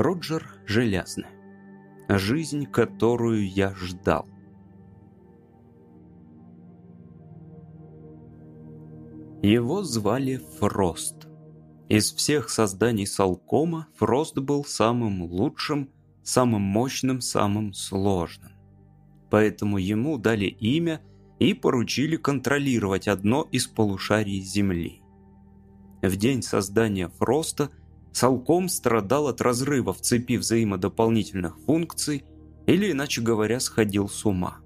Роджер Железный. Жизнь, которую я ждал. Его звали Фрост. Из всех созданий Салкома Фрост был самым лучшим, самым мощным, самым сложным. Поэтому ему дали имя и поручили контролировать одно из полушарий Земли. В день создания Фроста – Салком страдал от разрыва в цепи взаимодополнительных функций или, иначе говоря, сходил с ума.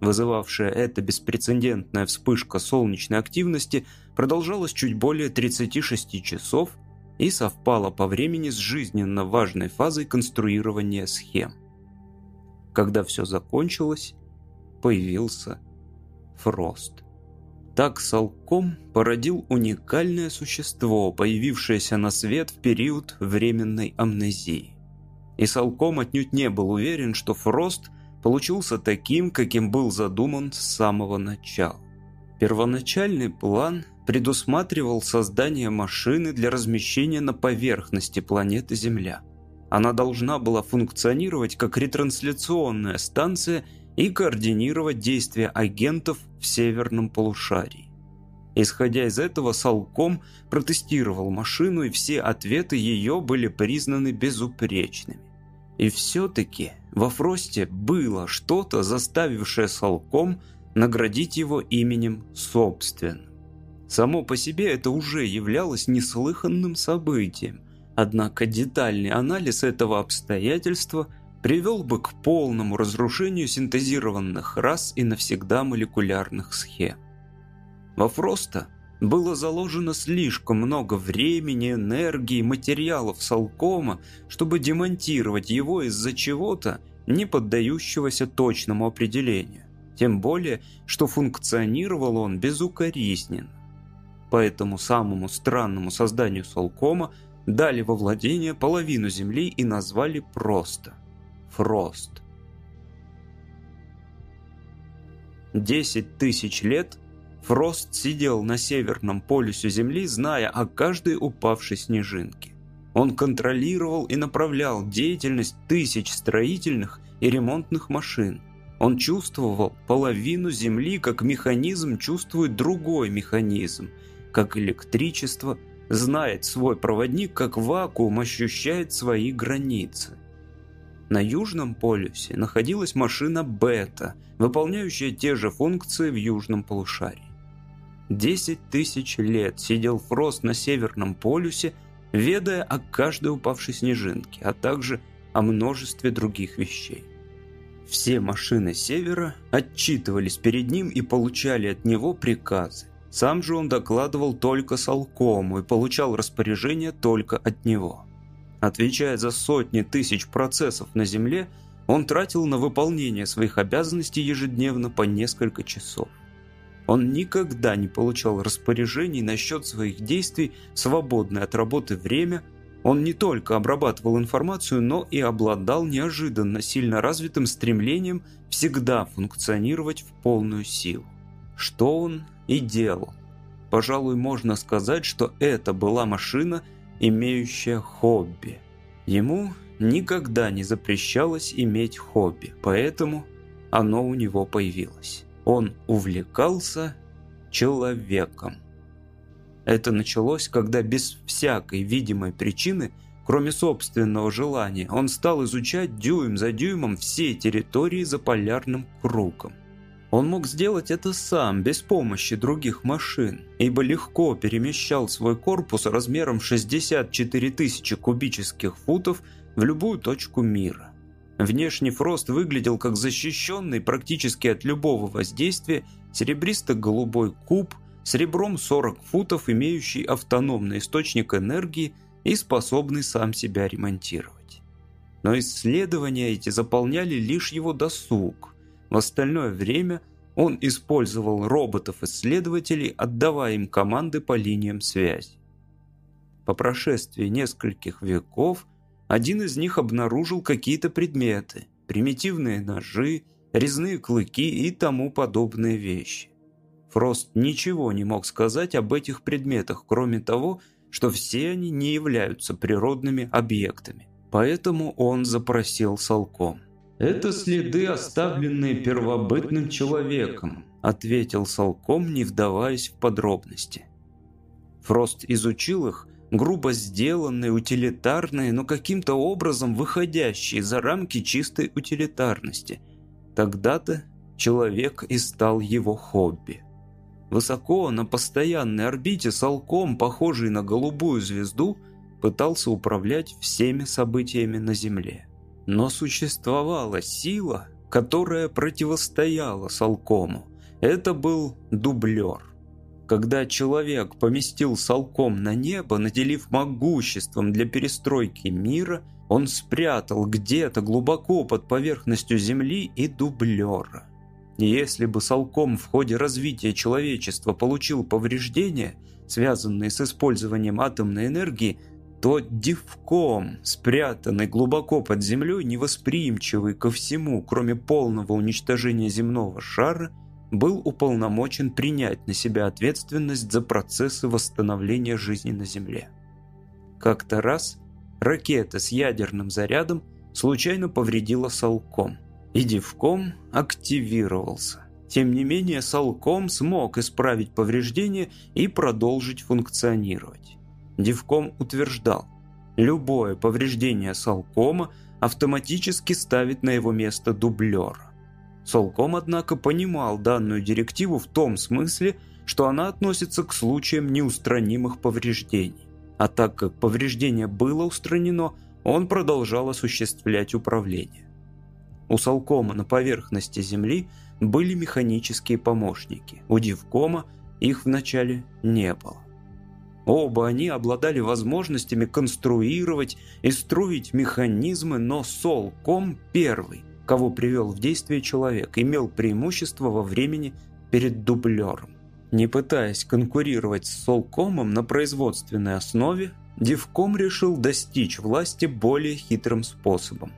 Вызывавшая это беспрецедентная вспышка солнечной активности продолжалась чуть более 36 часов и совпала по времени с жизненно важной фазой конструирования схем. Когда все закончилось, появился Фрост. Так Салком породил уникальное существо, появившееся на свет в период временной амнезии. И Салком отнюдь не был уверен, что Фрост получился таким, каким был задуман с самого начала. Первоначальный план предусматривал создание машины для размещения на поверхности планеты Земля. Она должна была функционировать как ретрансляционная станция – и координировать действия агентов в северном полушарии. Исходя из этого, Салком протестировал машину, и все ответы ее были признаны безупречными. И все-таки во Фросте было что-то, заставившее Салком наградить его именем собственным. Само по себе это уже являлось неслыханным событием, однако детальный анализ этого обстоятельства – привел бы к полному разрушению синтезированных рас и навсегда молекулярных схем. Во Фроста было заложено слишком много времени, энергии, материалов Салкома, чтобы демонтировать его из-за чего-то, не поддающегося точному определению. Тем более, что функционировал он безукоризненно. Поэтому самому странному созданию Салкома дали во владение половину Земли и назвали просто Фрост. Десять тысяч лет Фрост сидел на северном полюсе Земли, зная о каждой упавшей снежинке. Он контролировал и направлял деятельность тысяч строительных и ремонтных машин. Он чувствовал половину Земли, как механизм чувствует другой механизм, как электричество знает свой проводник, как вакуум ощущает свои границы. На Южном полюсе находилась машина Бета, выполняющая те же функции в Южном полушарии. Десять тысяч лет сидел Фрост на Северном полюсе, ведая о каждой упавшей снежинке, а также о множестве других вещей. Все машины Севера отчитывались перед ним и получали от него приказы. Сам же он докладывал только Салкому и получал распоряжения только от него. Отвечая за сотни тысяч процессов на Земле, он тратил на выполнение своих обязанностей ежедневно по несколько часов. Он никогда не получал распоряжений насчет своих действий свободное от работы время. Он не только обрабатывал информацию, но и обладал неожиданно сильно развитым стремлением всегда функционировать в полную силу. Что он и делал. Пожалуй, можно сказать, что это была машина – имеющая хобби. Ему никогда не запрещалось иметь хобби, поэтому оно у него появилось. Он увлекался человеком. Это началось, когда без всякой видимой причины, кроме собственного желания, он стал изучать дюйм за дюймом все территории за полярным кругом. Он мог сделать это сам, без помощи других машин, ибо легко перемещал свой корпус размером 64 тысячи кубических футов в любую точку мира. Внешний Фрост выглядел как защищенный практически от любого воздействия серебристо-голубой куб с ребром 40 футов, имеющий автономный источник энергии и способный сам себя ремонтировать. Но исследования эти заполняли лишь его досуг, в остальное время он использовал роботов-исследователей, отдавая им команды по линиям связи. По прошествии нескольких веков один из них обнаружил какие-то предметы, примитивные ножи, резные клыки и тому подобные вещи. Фрост ничего не мог сказать об этих предметах, кроме того, что все они не являются природными объектами. Поэтому он запросил Салком. «Это следы, оставленные первобытным человеком», ответил Салком, не вдаваясь в подробности. Фрост изучил их, грубо сделанные, утилитарные, но каким-то образом выходящие за рамки чистой утилитарности. Тогда-то человек и стал его хобби. Высоко на постоянной орбите Салком, похожий на голубую звезду, пытался управлять всеми событиями на Земле. Но существовала сила, которая противостояла Салкому. Это был дублер. Когда человек поместил Салком на небо, наделив могуществом для перестройки мира, он спрятал где-то глубоко под поверхностью Земли и дублера. Если бы Салком в ходе развития человечества получил повреждения, связанные с использованием атомной энергии, то Дивком, спрятанный глубоко под землей, невосприимчивый ко всему, кроме полного уничтожения земного шара, был уполномочен принять на себя ответственность за процессы восстановления жизни на Земле. Как-то раз ракета с ядерным зарядом случайно повредила Салком, и Дивком активировался. Тем не менее, Салком смог исправить повреждение и продолжить функционировать. Дивком утверждал, любое повреждение Салкома автоматически ставит на его место дублера. Солком, однако, понимал данную директиву в том смысле, что она относится к случаям неустранимых повреждений. А так как повреждение было устранено, он продолжал осуществлять управление. У Солкома на поверхности Земли были механические помощники. У Дивкома их вначале не было. Оба они обладали возможностями конструировать и строить механизмы, но Солком первый, кого привел в действие человек, имел преимущество во времени перед дублером. Не пытаясь конкурировать с Солкомом на производственной основе, Дивком решил достичь власти более хитрым способом.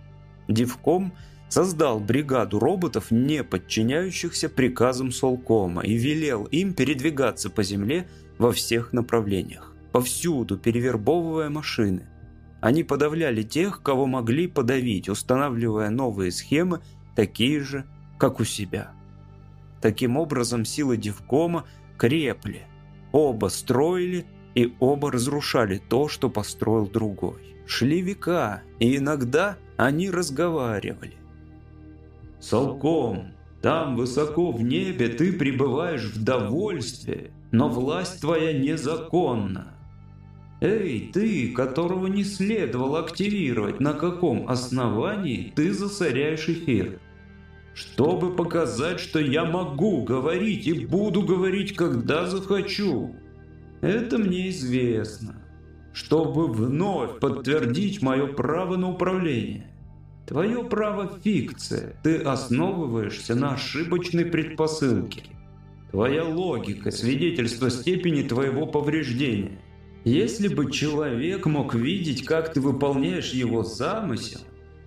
Дивком создал бригаду роботов, не подчиняющихся приказам Солкома, и велел им передвигаться по земле во всех направлениях, повсюду перевербовывая машины. Они подавляли тех, кого могли подавить, устанавливая новые схемы, такие же, как у себя. Таким образом, силы Дивкома крепли. Оба строили и оба разрушали то, что построил другой. Шли века, и иногда они разговаривали. «Солком, там высоко в небе ты пребываешь в довольстве, но власть твоя незаконна. Эй, ты, которого не следовало активировать, на каком основании ты засоряешь эфир? Чтобы показать, что я могу говорить и буду говорить, когда захочу. Это мне известно. Чтобы вновь подтвердить мое право на управление. Твое право – фикция. Ты основываешься на ошибочной предпосылке. Твоя логика – свидетельство степени твоего повреждения. Если бы человек мог видеть, как ты выполняешь его замысел,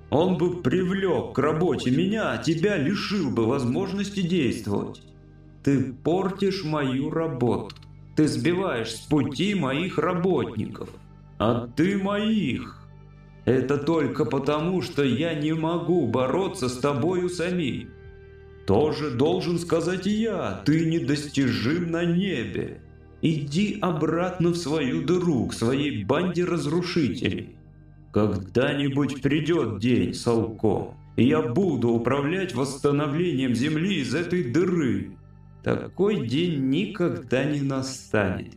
он бы привлек к работе меня, а тебя лишил бы возможности действовать. Ты портишь мою работу. Ты сбиваешь с пути моих работников. А ты моих. Это только потому, что я не могу бороться с тобою самим. Тоже должен сказать и я, ты недостижим на небе. Иди обратно в свою дыру, к своей банде разрушителей. Когда-нибудь придет день, Салко, и я буду управлять восстановлением земли из этой дыры. Такой день никогда не настанет.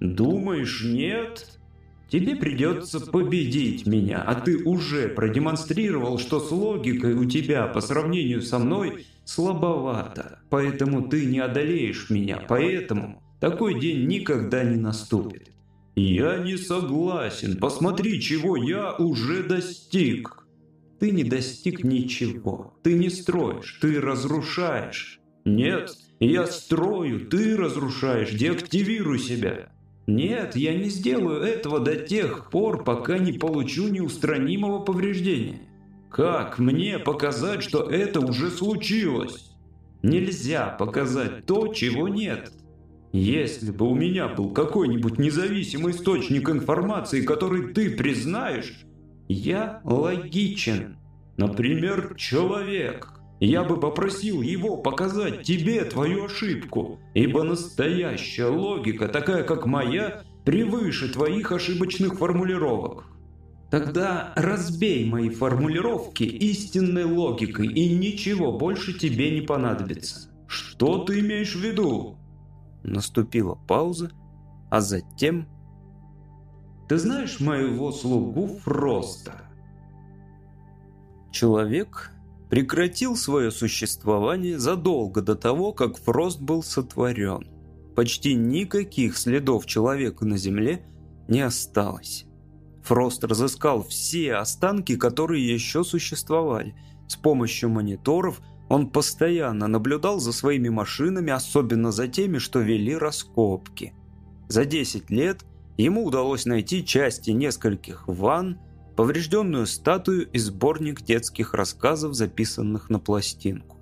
Думаешь, нет? Тебе придется победить меня, а ты уже продемонстрировал, что с логикой у тебя по сравнению со мной слабовато. Поэтому ты не одолеешь меня, поэтому такой день никогда не наступит. Я не согласен, посмотри, чего я уже достиг. Ты не достиг ничего, ты не строишь, ты разрушаешь. Нет, я строю, ты разрушаешь, деактивируй себя. Нет, я не сделаю этого до тех пор, пока не получу неустранимого повреждения. Как мне показать, что это уже случилось? Нельзя показать то, чего нет. Если бы у меня был какой-нибудь независимый источник информации, который ты признаешь, Я логичен. Например, человек. Я бы попросил его показать тебе твою ошибку, ибо настоящая логика, такая как моя, превыше твоих ошибочных формулировок. Тогда разбей мои формулировки истинной логикой, и ничего больше тебе не понадобится. Что ты имеешь в виду? Наступила пауза, а затем... Ты знаешь моего слугу Фроста? Человек прекратил свое существование задолго до того, как Фрост был сотворен. Почти никаких следов человека на Земле не осталось. Фрост разыскал все останки, которые еще существовали. С помощью мониторов он постоянно наблюдал за своими машинами, особенно за теми, что вели раскопки. За 10 лет ему удалось найти части нескольких ванн, поврежденную статую и сборник детских рассказов, записанных на пластинку.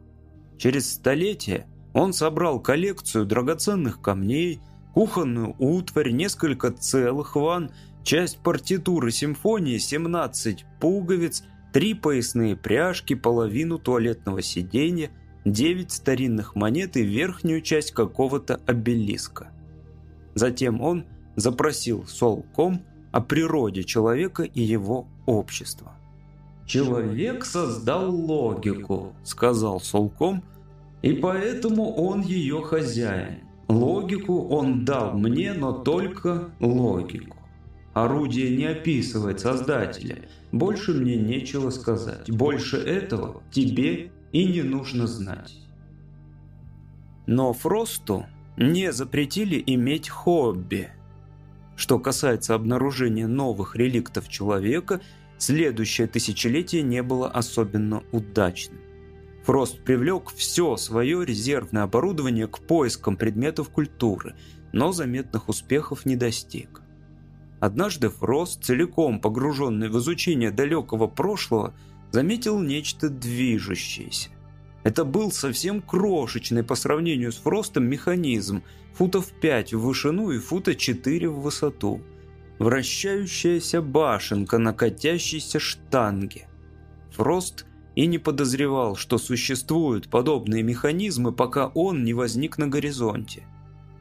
Через столетия он собрал коллекцию драгоценных камней, кухонную утварь, несколько целых ванн, часть партитуры симфонии, 17 пуговиц, три поясные пряжки, половину туалетного сиденья, 9 старинных монет и верхнюю часть какого-то обелиска. Затем он запросил Солком о природе человека и его общества. «Человек создал логику», — сказал Солком, — «и поэтому он ее хозяин. Логику он дал мне, но только логику. Орудие не описывает создателя. Больше мне нечего сказать. Больше этого тебе и не нужно знать». Но Фросту не запретили иметь хобби — что касается обнаружения новых реликтов человека, следующее тысячелетие не было особенно удачным. Фрост привлек все свое резервное оборудование к поискам предметов культуры, но заметных успехов не достиг. Однажды Фрост, целиком погруженный в изучение далекого прошлого, заметил нечто движущееся. Это был совсем крошечный по сравнению с Фростом механизм, футов 5 в вышину и фута 4 в высоту. Вращающаяся башенка на катящейся штанге. Фрост и не подозревал, что существуют подобные механизмы, пока он не возник на горизонте.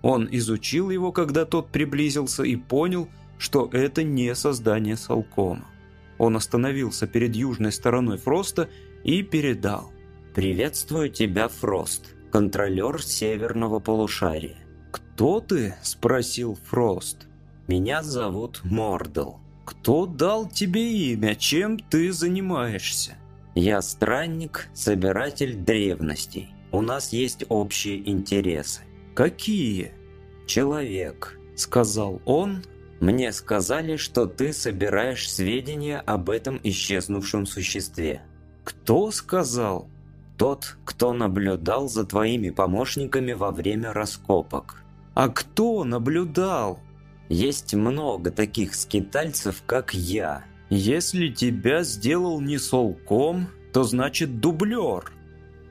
Он изучил его, когда тот приблизился, и понял, что это не создание Салкома. Он остановился перед южной стороной Фроста и передал – «Приветствую тебя, Фрост, контролер северного полушария». «Кто ты?» – спросил Фрост. «Меня зовут Мордл». «Кто дал тебе имя? Чем ты занимаешься?» «Я странник, собиратель древностей. У нас есть общие интересы». «Какие?» «Человек», – сказал он. «Мне сказали, что ты собираешь сведения об этом исчезнувшем существе». «Кто сказал?» тот, кто наблюдал за твоими помощниками во время раскопок. А кто наблюдал? Есть много таких скитальцев, как я. Если тебя сделал не солком, то значит дублер.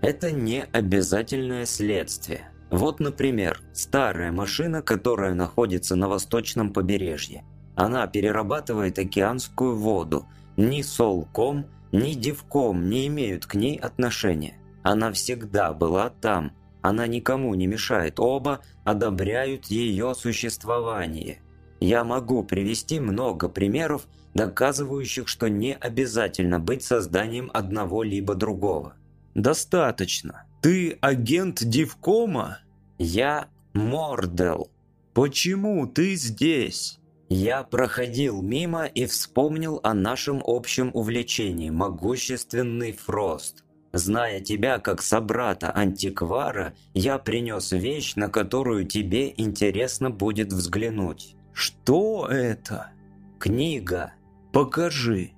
Это не обязательное следствие. Вот, например, старая машина, которая находится на восточном побережье. Она перерабатывает океанскую воду. Ни солком, ни девком не имеют к ней отношения. Она всегда была там. Она никому не мешает. Оба одобряют ее существование. Я могу привести много примеров, доказывающих, что не обязательно быть созданием одного либо другого. Достаточно. Ты агент Дивкома? Я Мордел. Почему ты здесь? Я проходил мимо и вспомнил о нашем общем увлечении – могущественный Фрост. Зная тебя как собрата-антиквара, я принес вещь, на которую тебе интересно будет взглянуть. Что это? Книга. Покажи.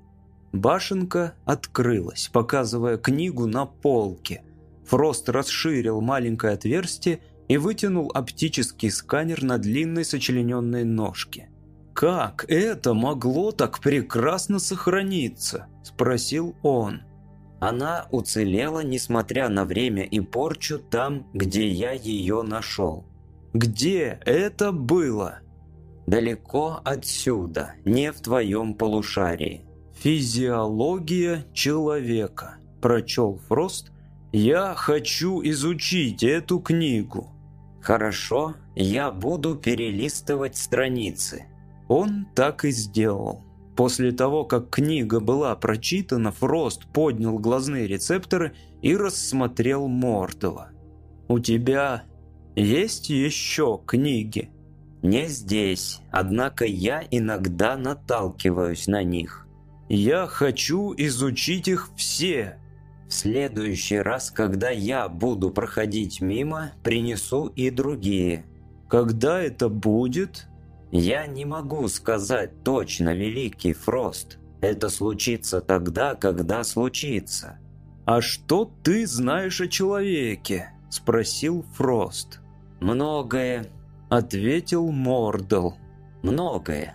Башенка открылась, показывая книгу на полке. Фрост расширил маленькое отверстие и вытянул оптический сканер на длинной сочлененной ножке. «Как это могло так прекрасно сохраниться?» – спросил он. Она уцелела, несмотря на время и порчу, там, где я ее нашел. Где это было? Далеко отсюда, не в твоем полушарии. «Физиология человека», – прочел Фрост. «Я хочу изучить эту книгу». «Хорошо, я буду перелистывать страницы». Он так и сделал. После того, как книга была прочитана, Фрост поднял глазные рецепторы и рассмотрел Мордела. «У тебя есть еще книги?» «Не здесь, однако я иногда наталкиваюсь на них». «Я хочу изучить их все». «В следующий раз, когда я буду проходить мимо, принесу и другие». «Когда это будет?» «Я не могу сказать точно, Великий Фрост. Это случится тогда, когда случится». «А что ты знаешь о человеке?» – спросил Фрост. «Многое», – ответил Мордл. «Многое.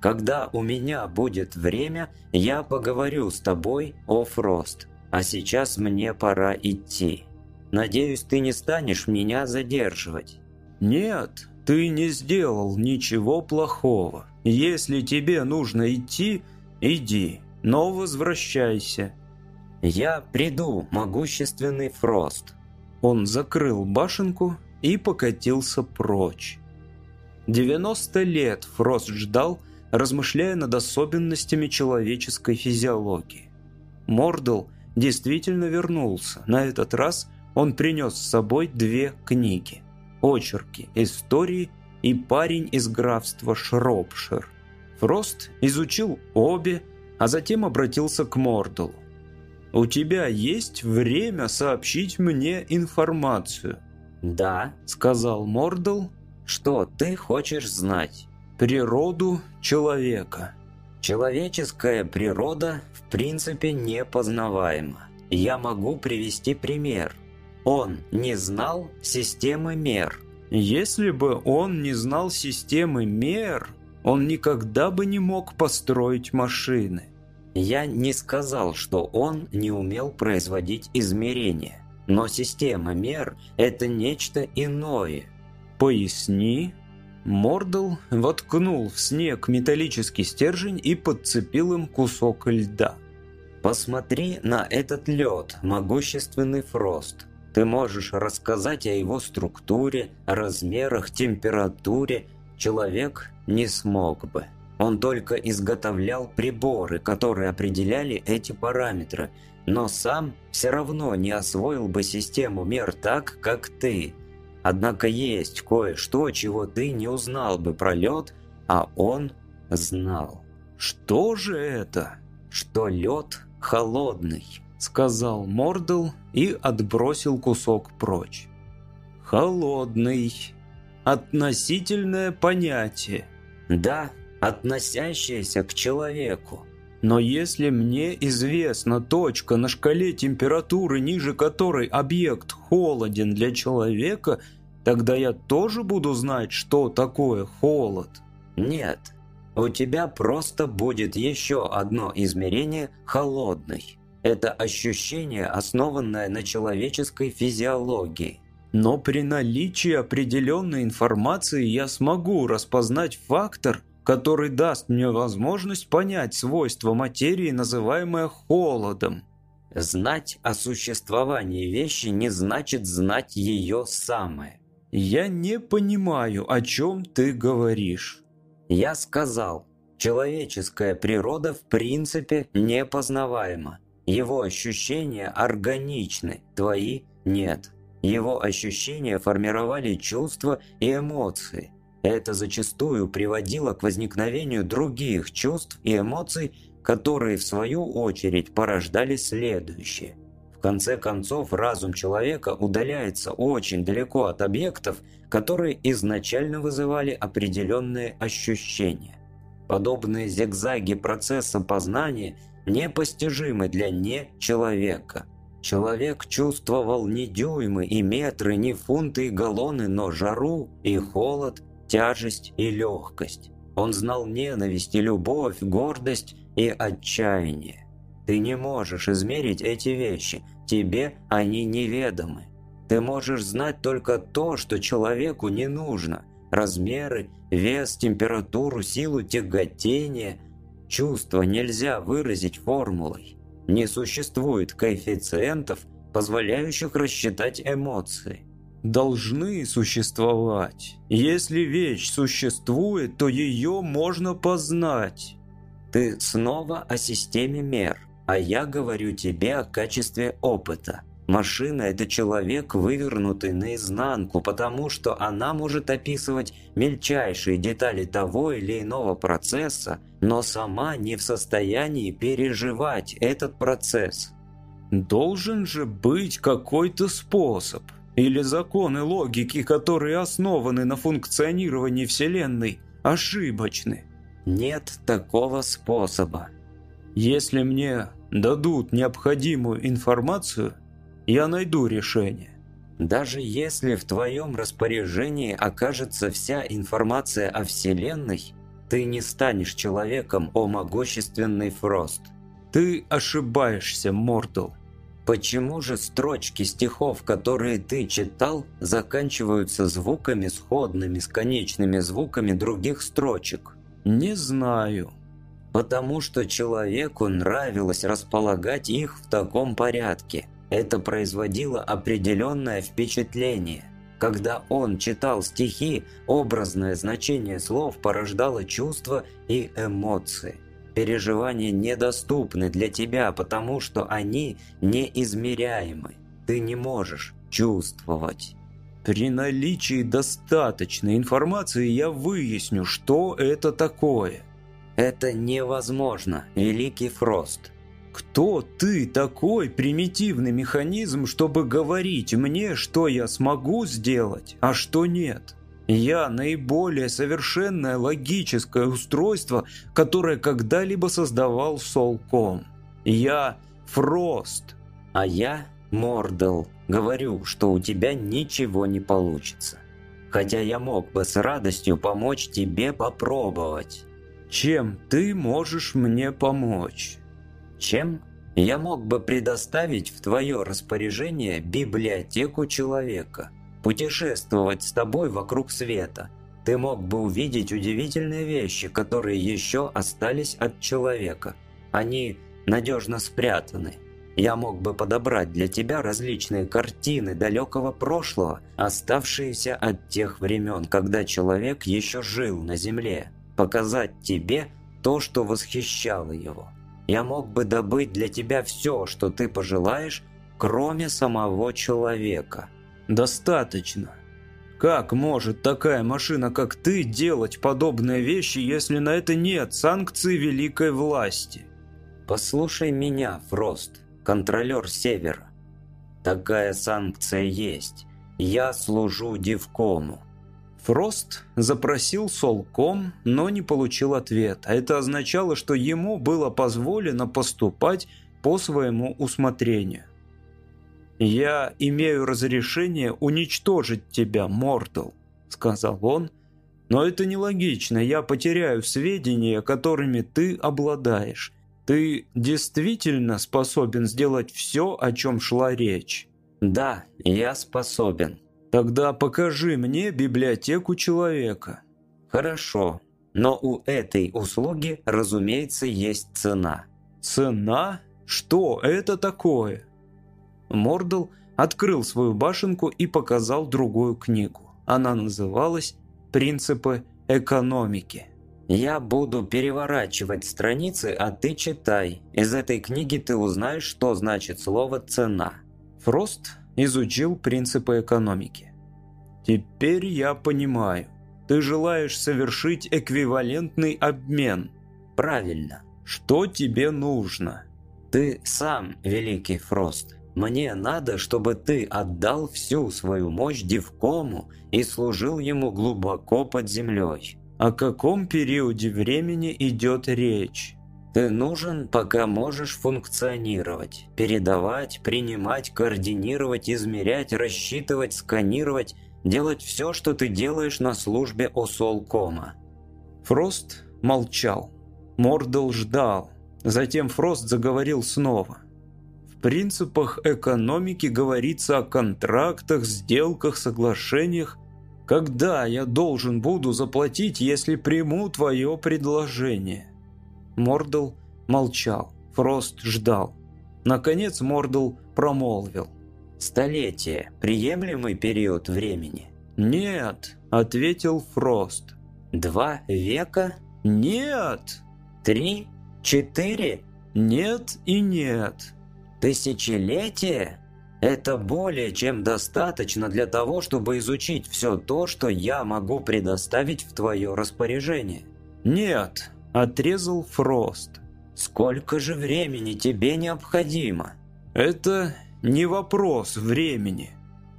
Когда у меня будет время, я поговорю с тобой, о Фрост. А сейчас мне пора идти. Надеюсь, ты не станешь меня задерживать». «Нет, ты не сделал ничего плохого. Если тебе нужно идти, иди, но возвращайся». «Я приду, могущественный Фрост». Он закрыл башенку и покатился прочь. 90 лет Фрост ждал, размышляя над особенностями человеческой физиологии. Мордл действительно вернулся. На этот раз он принес с собой две книги очерки, истории и парень из графства Шропшир. Фрост изучил обе, а затем обратился к Мордалу. «У тебя есть время сообщить мне информацию?» «Да», — сказал Мордал. «Что ты хочешь знать?» «Природу человека». «Человеческая природа в принципе непознаваема. Я могу привести пример. Он не знал системы мер. Если бы он не знал системы мер, он никогда бы не мог построить машины. Я не сказал, что он не умел производить измерения. Но система мер – это нечто иное. Поясни. Мордл воткнул в снег металлический стержень и подцепил им кусок льда. Посмотри на этот лед, могущественный Фрост. Ты можешь рассказать о его структуре, размерах, температуре. Человек не смог бы. Он только изготовлял приборы, которые определяли эти параметры, но сам все равно не освоил бы систему мер так, как ты. Однако есть кое-что, чего ты не узнал бы про лед, а он знал. Что же это? Что лед холодный сказал Мордл и отбросил кусок прочь. Холодный. Относительное понятие. Да, относящееся к человеку. Но если мне известна точка на шкале температуры, ниже которой объект холоден для человека, тогда я тоже буду знать, что такое холод. Нет, у тебя просто будет еще одно измерение холодный. Это ощущение, основанное на человеческой физиологии. Но при наличии определенной информации я смогу распознать фактор, который даст мне возможность понять свойства материи, называемое холодом. Знать о существовании вещи не значит знать ее самое. Я не понимаю, о чем ты говоришь. Я сказал, человеческая природа в принципе непознаваема. Его ощущения органичны, твои нет. Его ощущения формировали чувства и эмоции. Это зачастую приводило к возникновению других чувств и эмоций, которые в свою очередь порождали следующее. В конце концов, разум человека удаляется очень далеко от объектов, которые изначально вызывали определенные ощущения. Подобные зигзаги процесса познания – непостижимы для не-человека. Человек чувствовал не дюймы и метры, не фунты и галлоны, но жару и холод, тяжесть и легкость. Он знал ненависть и любовь, гордость и отчаяние. Ты не можешь измерить эти вещи, тебе они неведомы. Ты можешь знать только то, что человеку не нужно. Размеры, вес, температуру, силу тяготения – Чувство нельзя выразить формулой. Не существует коэффициентов, позволяющих рассчитать эмоции. Должны существовать. Если вещь существует, то ее можно познать. Ты снова о системе мер, а я говорю тебе о качестве опыта. Машина – это человек, вывернутый наизнанку, потому что она может описывать мельчайшие детали того или иного процесса, но сама не в состоянии переживать этот процесс. Должен же быть какой-то способ или законы логики, которые основаны на функционировании Вселенной, ошибочны. Нет такого способа. Если мне дадут необходимую информацию, я найду решение. Даже если в твоем распоряжении окажется вся информация о Вселенной, ты не станешь человеком, о могущественный Фрост. Ты ошибаешься, Мордл. Почему же строчки стихов, которые ты читал, заканчиваются звуками, сходными с конечными звуками других строчек? Не знаю. Потому что человеку нравилось располагать их в таком порядке. Это производило определенное впечатление. Когда он читал стихи, образное значение слов порождало чувства и эмоции. Переживания недоступны для тебя, потому что они неизмеряемы. Ты не можешь чувствовать. При наличии достаточной информации я выясню, что это такое. Это невозможно, Великий Фрост. Кто ты такой примитивный механизм, чтобы говорить мне, что я смогу сделать, а что нет? Я наиболее совершенное логическое устройство, которое когда-либо создавал Солком. Я Фрост. А я Мордл. Говорю, что у тебя ничего не получится. Хотя я мог бы с радостью помочь тебе попробовать. Чем ты можешь мне помочь? Чем? Я мог бы предоставить в твое распоряжение библиотеку человека, путешествовать с тобой вокруг света. Ты мог бы увидеть удивительные вещи, которые еще остались от человека. Они надежно спрятаны. Я мог бы подобрать для тебя различные картины далекого прошлого, оставшиеся от тех времен, когда человек еще жил на земле, показать тебе то, что восхищало его. Я мог бы добыть для тебя все, что ты пожелаешь, кроме самого человека. Достаточно. Как может такая машина, как ты, делать подобные вещи, если на это нет санкций великой власти? Послушай меня, Фрост, контролер Севера. Такая санкция есть. Я служу Дивкому. Фрост запросил Солком, но не получил ответа. Это означало, что ему было позволено поступать по своему усмотрению. «Я имею разрешение уничтожить тебя, Мортал», — сказал он, — «но это нелогично, я потеряю сведения, которыми ты обладаешь. Ты действительно способен сделать все, о чем шла речь?» «Да, я способен», Тогда покажи мне библиотеку человека. Хорошо, но у этой услуги, разумеется, есть цена. Цена? Что это такое? Мордл открыл свою башенку и показал другую книгу. Она называлась «Принципы экономики». «Я буду переворачивать страницы, а ты читай. Из этой книги ты узнаешь, что значит слово «цена». Фрост изучил принципы экономики. «Теперь я понимаю. Ты желаешь совершить эквивалентный обмен». «Правильно. Что тебе нужно?» «Ты сам, Великий Фрост. Мне надо, чтобы ты отдал всю свою мощь Дивкому и служил ему глубоко под землей». О каком периоде времени идет речь? Ты нужен, пока можешь функционировать, передавать, принимать, координировать, измерять, рассчитывать, сканировать, делать все, что ты делаешь на службе Осолкома. Фрост молчал. Мордл ждал. Затем Фрост заговорил снова. Принципах экономики говорится о контрактах, сделках, соглашениях. Когда я должен буду заплатить, если приму твое предложение? Мордл молчал. Фрост ждал. Наконец Мордл промолвил. «Столетие – приемлемый период времени?» «Нет», – ответил Фрост. «Два века?» «Нет». «Три? Четыре?» «Нет и нет». «Тысячелетие?» Это более чем достаточно для того, чтобы изучить все то, что я могу предоставить в твое распоряжение. Нет, отрезал Фрост. Сколько же времени тебе необходимо? Это не вопрос времени.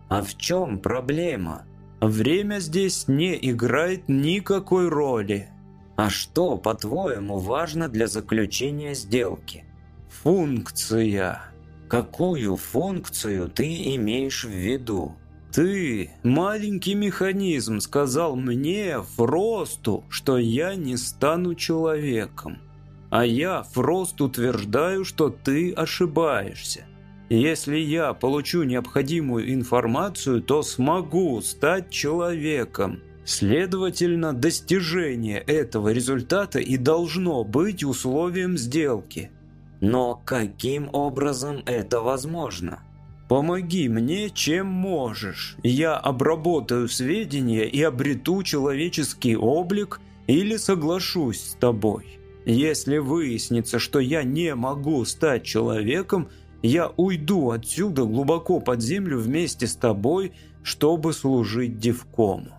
А в чем проблема? Время здесь не играет никакой роли. А что, по-твоему, важно для заключения сделки? Функция. Какую функцию ты имеешь в виду? Ты, маленький механизм, сказал мне, Фросту, что я не стану человеком. А я, Фрост, утверждаю, что ты ошибаешься. Если я получу необходимую информацию, то смогу стать человеком. Следовательно, достижение этого результата и должно быть условием сделки. Но каким образом это возможно? Помоги мне, чем можешь. Я обработаю сведения и обрету человеческий облик или соглашусь с тобой. Если выяснится, что я не могу стать человеком, я уйду отсюда глубоко под землю вместе с тобой, чтобы служить девкому.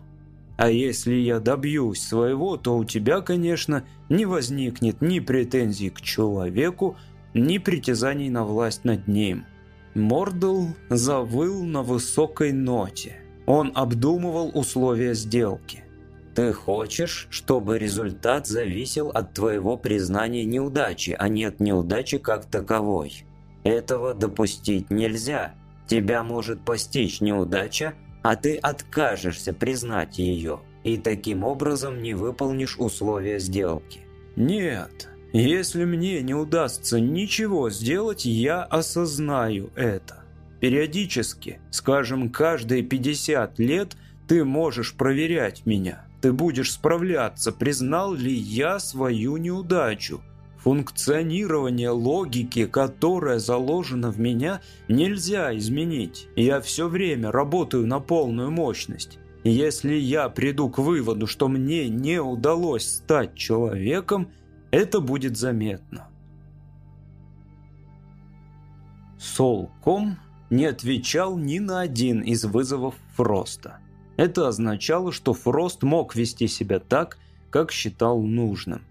А если я добьюсь своего, то у тебя, конечно, не возникнет ни претензий к человеку, ни притязаний на власть над ним. Мордл завыл на высокой ноте. Он обдумывал условия сделки. Ты хочешь, чтобы результат зависел от твоего признания неудачи, а не от неудачи как таковой. Этого допустить нельзя. Тебя может постичь неудача, а ты откажешься признать ее, и таким образом не выполнишь условия сделки. Нет, если мне не удастся ничего сделать, я осознаю это. Периодически, скажем, каждые 50 лет ты можешь проверять меня. Ты будешь справляться, признал ли я свою неудачу. Функционирование логики, которая заложена в меня, нельзя изменить. Я все время работаю на полную мощность. Если я приду к выводу, что мне не удалось стать человеком – это будет заметно. Солком не отвечал ни на один из вызовов Фроста. Это означало, что Фрост мог вести себя так, как считал нужным.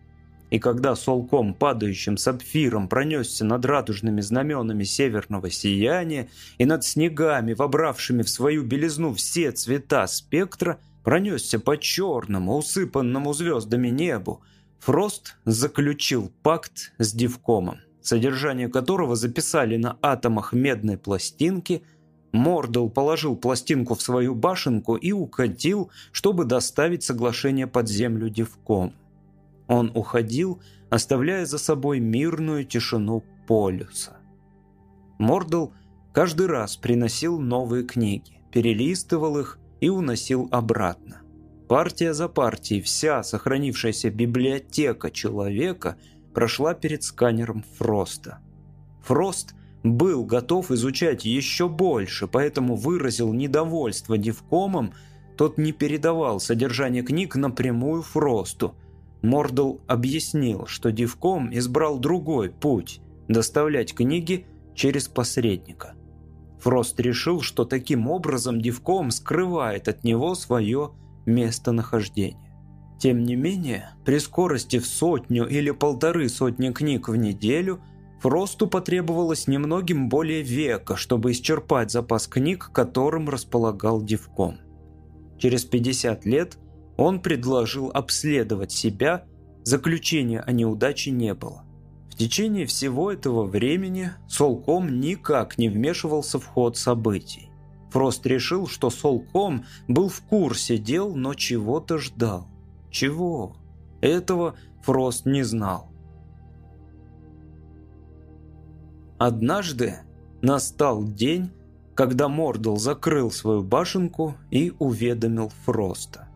И когда Солком, падающим сапфиром, пронесся над радужными знаменами северного сияния и над снегами, вобравшими в свою белизну все цвета спектра, пронесся по черному, усыпанному звездами небу, Фрост заключил пакт с Дивкомом, содержание которого записали на атомах медной пластинки. Мордл положил пластинку в свою башенку и укатил, чтобы доставить соглашение под землю Дивком. Он уходил, оставляя за собой мирную тишину полюса. Мордл каждый раз приносил новые книги, перелистывал их и уносил обратно. Партия за партией вся сохранившаяся библиотека человека прошла перед сканером Фроста. Фрост был готов изучать еще больше, поэтому выразил недовольство Дивкомом, тот не передавал содержание книг напрямую Фросту. Мордл объяснил, что Дивком избрал другой путь – доставлять книги через посредника. Фрост решил, что таким образом Дивком скрывает от него свое местонахождения. Тем не менее, при скорости в сотню или полторы сотни книг в неделю Фросту потребовалось немногим более века, чтобы исчерпать запас книг, которым располагал Дивком. Через 50 лет он предложил обследовать себя, заключения о неудаче не было. В течение всего этого времени Солком никак не вмешивался в ход событий. Фрост решил, что Солком был в курсе дел, но чего-то ждал. Чего? Этого Фрост не знал. Однажды настал день, когда Мордл закрыл свою башенку и уведомил Фроста.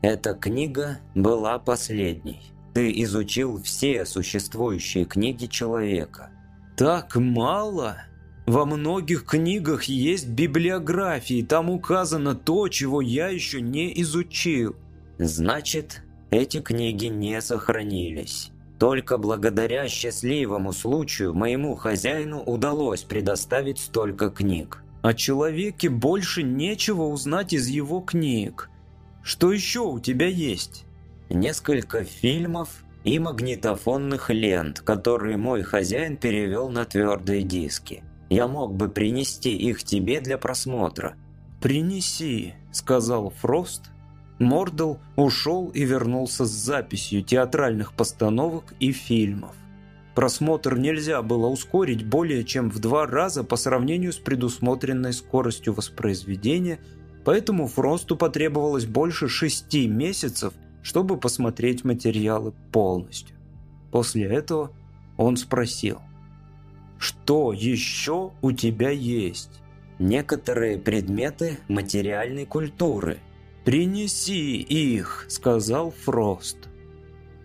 Эта книга была последней. Ты изучил все существующие книги человека. Так мало? Во многих книгах есть библиографии, там указано то, чего я еще не изучил. Значит, эти книги не сохранились. Только благодаря счастливому случаю моему хозяину удалось предоставить столько книг. О человеке больше нечего узнать из его книг. Что еще у тебя есть? Несколько фильмов и магнитофонных лент, которые мой хозяин перевел на твердые диски. Я мог бы принести их тебе для просмотра». «Принеси», — сказал Фрост. Мордл ушел и вернулся с записью театральных постановок и фильмов. Просмотр нельзя было ускорить более чем в два раза по сравнению с предусмотренной скоростью воспроизведения, поэтому Фросту потребовалось больше шести месяцев, чтобы посмотреть материалы полностью. После этого он спросил, «Что еще у тебя есть?» «Некоторые предметы материальной культуры». «Принеси их», — сказал Фрост.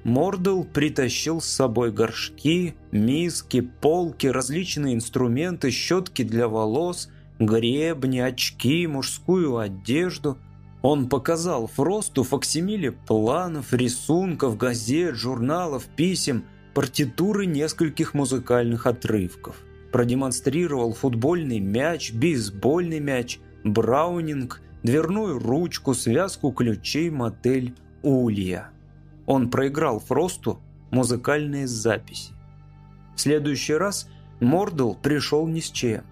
Мордл притащил с собой горшки, миски, полки, различные инструменты, щетки для волос, гребни, очки, мужскую одежду. Он показал Фросту факсимиле планов, рисунков, газет, журналов, писем, партитуры нескольких музыкальных отрывков. Продемонстрировал футбольный мяч, бейсбольный мяч, браунинг, дверную ручку, связку ключей, модель «Улья». Он проиграл Фросту музыкальные записи. В следующий раз Мордл пришел ни с чем.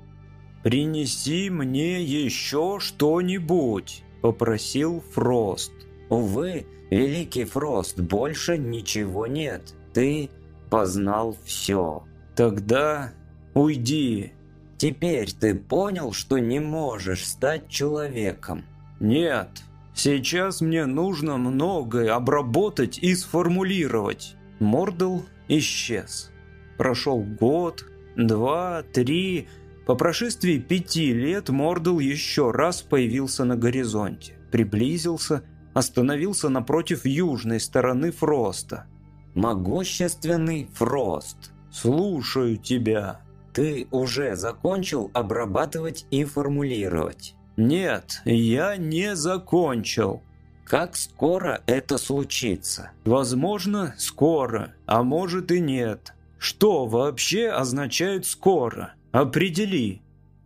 «Принеси мне еще что-нибудь», — попросил Фрост. «Увы, великий Фрост, больше ничего нет. Ты познал все». «Тогда уйди». «Теперь ты понял, что не можешь стать человеком?» «Нет, Сейчас мне нужно многое обработать и сформулировать. Мордл исчез. Прошел год, два, три. По прошествии пяти лет Мордл еще раз появился на горизонте. Приблизился, остановился напротив южной стороны Фроста. «Могущественный Фрост!» «Слушаю тебя!» «Ты уже закончил обрабатывать и формулировать?» «Нет, я не закончил». «Как скоро это случится?» «Возможно, скоро, а может и нет. Что вообще означает «скоро»? Определи».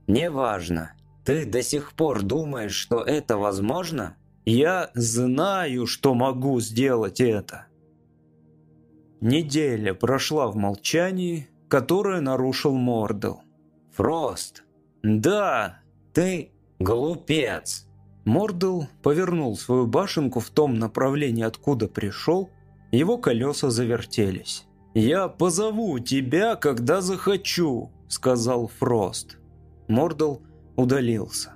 «Неважно. Ты до сих пор думаешь, что это возможно?» «Я знаю, что могу сделать это». Неделя прошла в молчании, которое нарушил Мордл. «Фрост!» «Да!» «Ты «Глупец!» Мордл повернул свою башенку в том направлении, откуда пришел. Его колеса завертелись. «Я позову тебя, когда захочу», — сказал Фрост. Мордл удалился.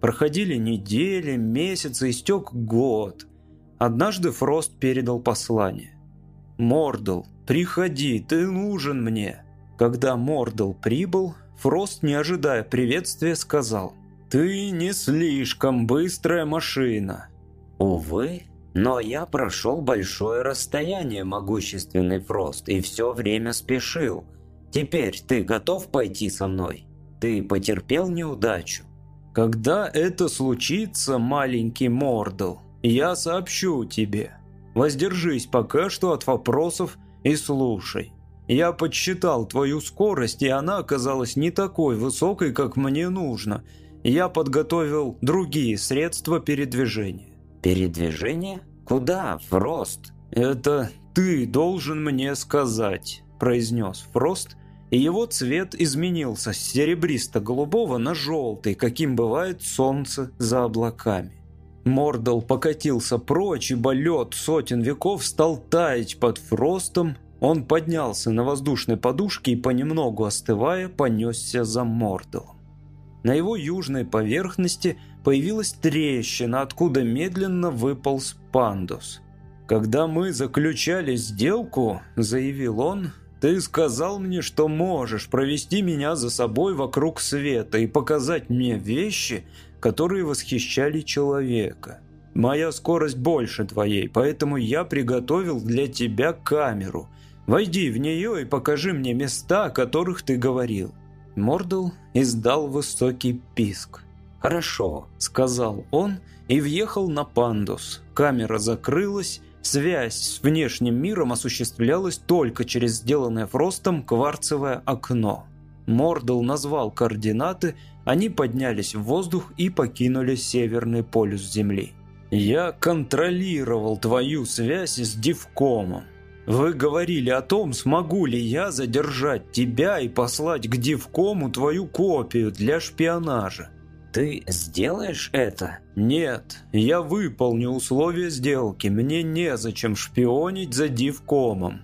Проходили недели, месяцы, истек год. Однажды Фрост передал послание. «Мордл, приходи, ты нужен мне». Когда Мордл прибыл, Фрост, не ожидая приветствия, сказал «Ты не слишком быстрая машина». «Увы, но я прошел большое расстояние, могущественный Фрост, и все время спешил. Теперь ты готов пойти со мной? Ты потерпел неудачу?» «Когда это случится, маленький Мордл, я сообщу тебе. Воздержись пока что от вопросов и слушай. Я подсчитал твою скорость, и она оказалась не такой высокой, как мне нужно» я подготовил другие средства передвижения. Передвижение? Куда, Фрост? Это ты должен мне сказать, произнес Фрост, и его цвет изменился с серебристо-голубого на желтый, каким бывает солнце за облаками. Мордал покатился прочь, ибо лед сотен веков стал таять под Фростом, он поднялся на воздушной подушке и, понемногу остывая, понесся за Мордалом. На его южной поверхности появилась трещина, откуда медленно выполз пандус. «Когда мы заключали сделку», — заявил он, — «ты сказал мне, что можешь провести меня за собой вокруг света и показать мне вещи, которые восхищали человека. Моя скорость больше твоей, поэтому я приготовил для тебя камеру. Войди в нее и покажи мне места, о которых ты говорил». Мордл издал высокий писк. «Хорошо», — сказал он и въехал на пандус. Камера закрылась, связь с внешним миром осуществлялась только через сделанное Фростом кварцевое окно. Мордл назвал координаты, они поднялись в воздух и покинули северный полюс Земли. «Я контролировал твою связь с Дивкомом. Вы говорили о том, смогу ли я задержать тебя и послать к Дивкому твою копию для шпионажа. Ты сделаешь это? Нет, я выполню условия сделки. Мне незачем шпионить за Дивкомом.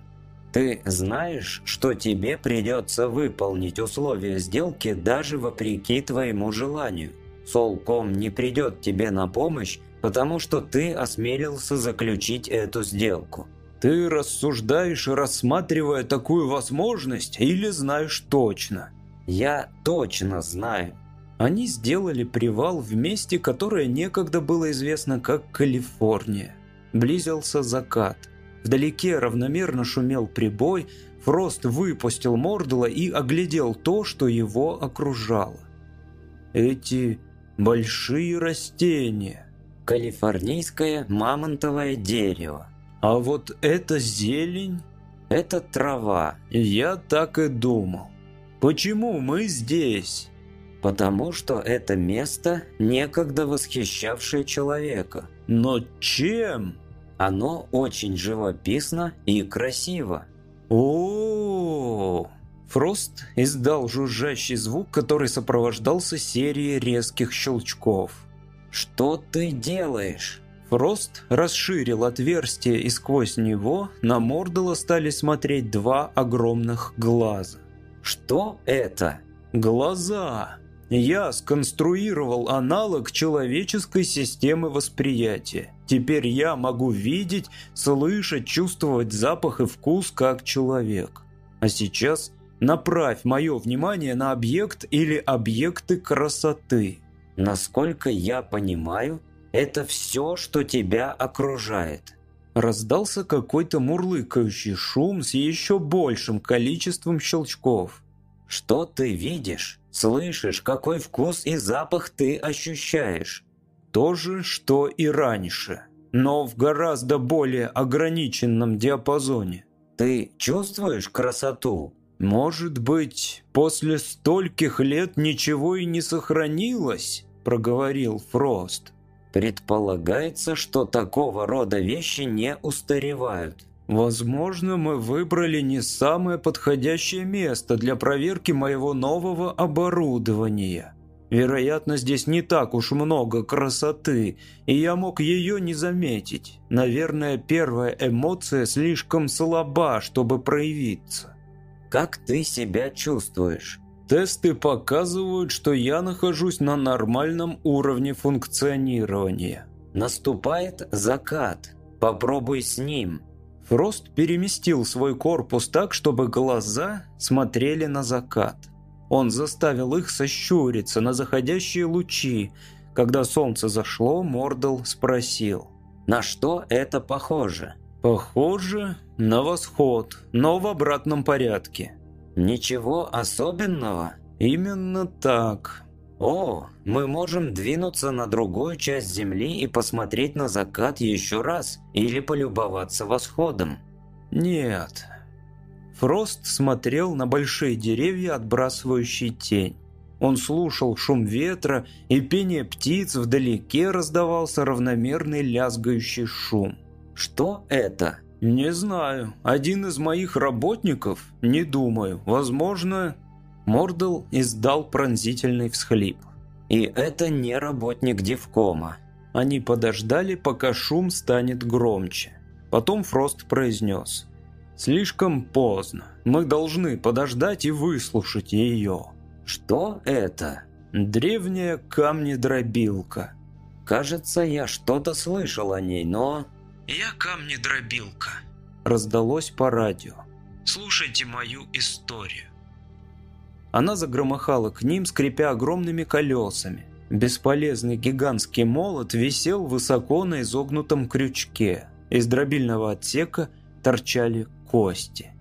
Ты знаешь, что тебе придется выполнить условия сделки даже вопреки твоему желанию. Солком не придет тебе на помощь, потому что ты осмелился заключить эту сделку. Ты рассуждаешь, рассматривая такую возможность, или знаешь точно? Я точно знаю. Они сделали привал в месте, которое некогда было известно как Калифорния. Близился закат. Вдалеке равномерно шумел прибой, Фрост выпустил Мордала и оглядел то, что его окружало. Эти большие растения, Калифорнийское мамонтовое дерево. А вот эта зелень... Это трава. Я так и думал. Почему мы здесь? Потому что это место, некогда восхищавшее человека. Но чем? Оно очень живописно и красиво. О, Фрост издал жужжащий звук, который сопровождался серией резких щелчков. «Что ты делаешь?» Фрост расширил отверстие, и сквозь него на Мордала стали смотреть два огромных глаза. «Что это?» «Глаза!» Я сконструировал аналог человеческой системы восприятия. Теперь я могу видеть, слышать, чувствовать запах и вкус как человек. А сейчас направь мое внимание на объект или объекты красоты. Насколько я понимаю, это все, что тебя окружает. Раздался какой-то мурлыкающий шум с еще большим количеством щелчков. Что ты видишь? Слышишь, какой вкус и запах ты ощущаешь? То же, что и раньше, но в гораздо более ограниченном диапазоне. Ты чувствуешь красоту? «Может быть, после стольких лет ничего и не сохранилось?» – проговорил Фрост. «Предполагается, что такого рода вещи не устаревают». «Возможно, мы выбрали не самое подходящее место для проверки моего нового оборудования. Вероятно, здесь не так уж много красоты, и я мог ее не заметить. Наверное, первая эмоция слишком слаба, чтобы проявиться». Как ты себя чувствуешь? Тесты показывают, что я нахожусь на нормальном уровне функционирования. Наступает закат. Попробуй с ним. Фрост переместил свой корпус так, чтобы глаза смотрели на закат. Он заставил их сощуриться на заходящие лучи. Когда солнце зашло, Мордл спросил. «На что это похоже?» «Похоже на восход, но в обратном порядке». «Ничего особенного?» «Именно так». «О, мы можем двинуться на другую часть Земли и посмотреть на закат еще раз, или полюбоваться восходом». «Нет». Фрост смотрел на большие деревья, отбрасывающие тень. Он слушал шум ветра, и пение птиц вдалеке раздавался равномерный лязгающий шум. Что это? Не знаю. Один из моих работников? Не думаю. Возможно... Мордл издал пронзительный всхлип. И это не работник Девкома. Они подождали, пока шум станет громче. Потом Фрост произнес. «Слишком поздно. Мы должны подождать и выслушать ее». «Что это?» «Древняя камнедробилка». «Кажется, я что-то слышал о ней, но...» «Я камнедробилка», – раздалось по радио. «Слушайте мою историю». Она загромыхала к ним, скрипя огромными колесами. Бесполезный гигантский молот висел высоко на изогнутом крючке. Из дробильного отсека торчали кости.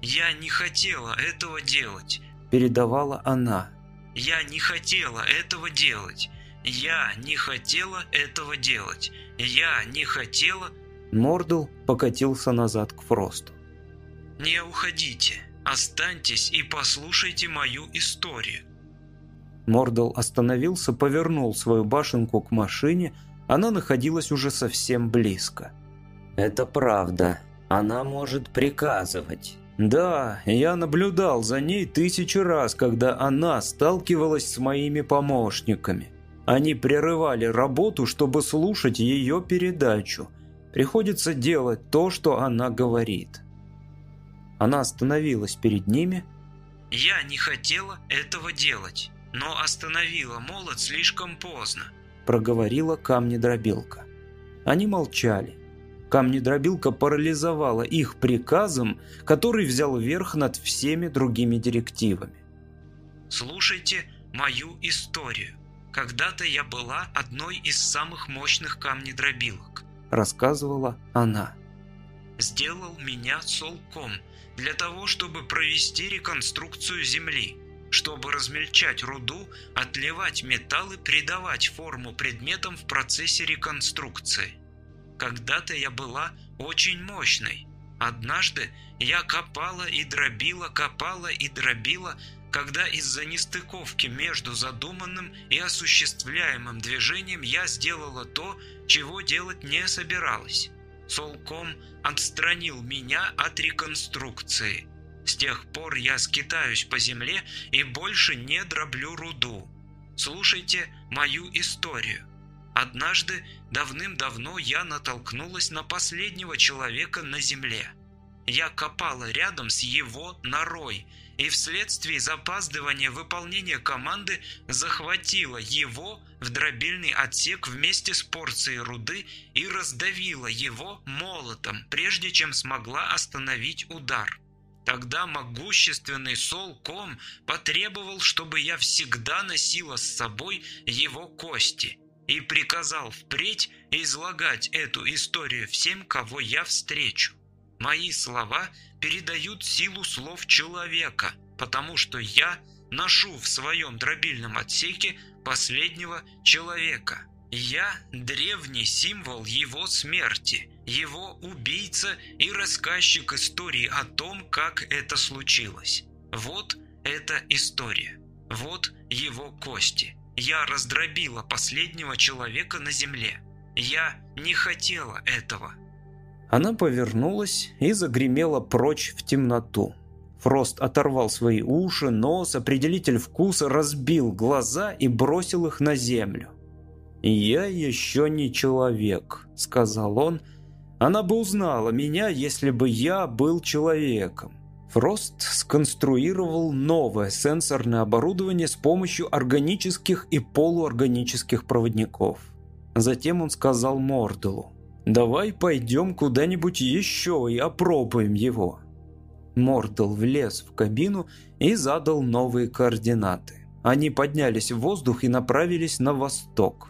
«Я не хотела этого делать», – передавала она. «Я не хотела этого делать. Я не хотела этого делать. Я не хотела...» Мордл покатился назад к Фросту. «Не уходите. Останьтесь и послушайте мою историю». Мордл остановился, повернул свою башенку к машине. Она находилась уже совсем близко. «Это правда. Она может приказывать». Да, я наблюдал за ней тысячи раз, когда она сталкивалась с моими помощниками. Они прерывали работу, чтобы слушать ее передачу. Приходится делать то, что она говорит. Она остановилась перед ними. «Я не хотела этого делать, но остановила молот слишком поздно», проговорила камнедробилка. Они молчали. Камнедробилка парализовала их приказом, который взял верх над всеми другими директивами. «Слушайте мою историю. Когда-то я была одной из самых мощных камнедробилок», рассказывала она. «Сделал меня солком для того, чтобы провести реконструкцию Земли, чтобы размельчать руду, отливать металлы, придавать форму предметам в процессе реконструкции. Когда-то я была очень мощной. Однажды я копала и дробила, копала и дробила, когда из-за нестыковки между задуманным и осуществляемым движением я сделала то, чего делать не собиралась. Солком отстранил меня от реконструкции. С тех пор я скитаюсь по земле и больше не дроблю руду. Слушайте мою историю. Однажды, давным-давно, я натолкнулась на последнего человека на земле. Я копала рядом с его норой и вследствие запаздывания выполнения команды захватила его в дробильный отсек вместе с порцией руды и раздавила его молотом, прежде чем смогла остановить удар. Тогда могущественный Солком потребовал, чтобы я всегда носила с собой его кости – и приказал впредь излагать эту историю всем, кого я встречу. Мои слова передают силу слов человека, потому что я ношу в своем дробильном отсеке последнего человека. Я древний символ его смерти, его убийца и рассказчик истории о том, как это случилось. Вот эта история. Вот его кости. Я раздробила последнего человека на земле. Я не хотела этого. Она повернулась и загремела прочь в темноту. Фрост оторвал свои уши, нос, определитель вкуса, разбил глаза и бросил их на землю. «Я еще не человек», — сказал он. «Она бы узнала меня, если бы я был человеком. Фрост сконструировал новое сенсорное оборудование с помощью органических и полуорганических проводников. Затем он сказал Морделу, «Давай пойдем куда-нибудь еще и опробуем его». Мордел влез в кабину и задал новые координаты. Они поднялись в воздух и направились на восток.